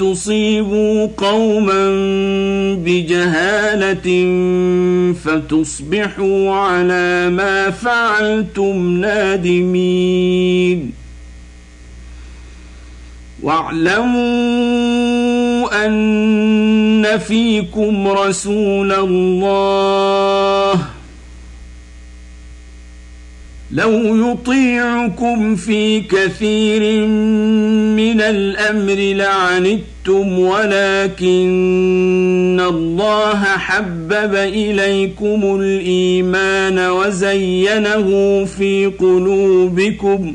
تصيبوا قوما بجهالة فتصبحوا على ما فعلتم نادمين. واعلموا أن فيكم رسول الله لو يطيعكم في كثير من الأمر لعنتم ولكن الله حبب إليكم الإيمان وزينه في قلوبكم.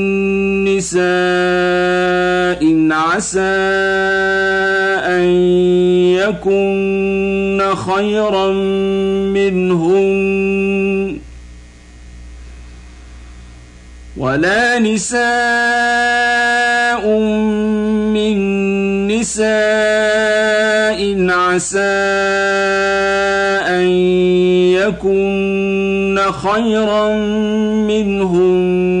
نساء عسى أن يكن خيرا منهم ولا نساء من نساء عسى أن يكن خيرا منهن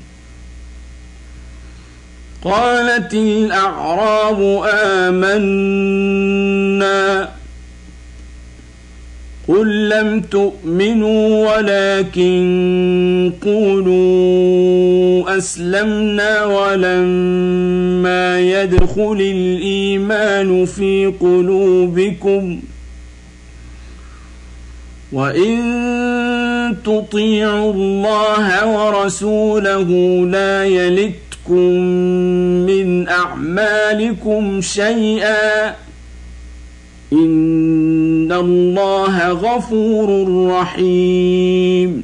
قالت الأعراب آمنا. قل لم تؤمنوا ولكن قولوا أسلمنا ولما يدخل الإيمان في قلوبكم ۖ. وإن تطيعوا الله ورسوله لا يلتكم من أعمالكم شيئا إن الله غفور رحيم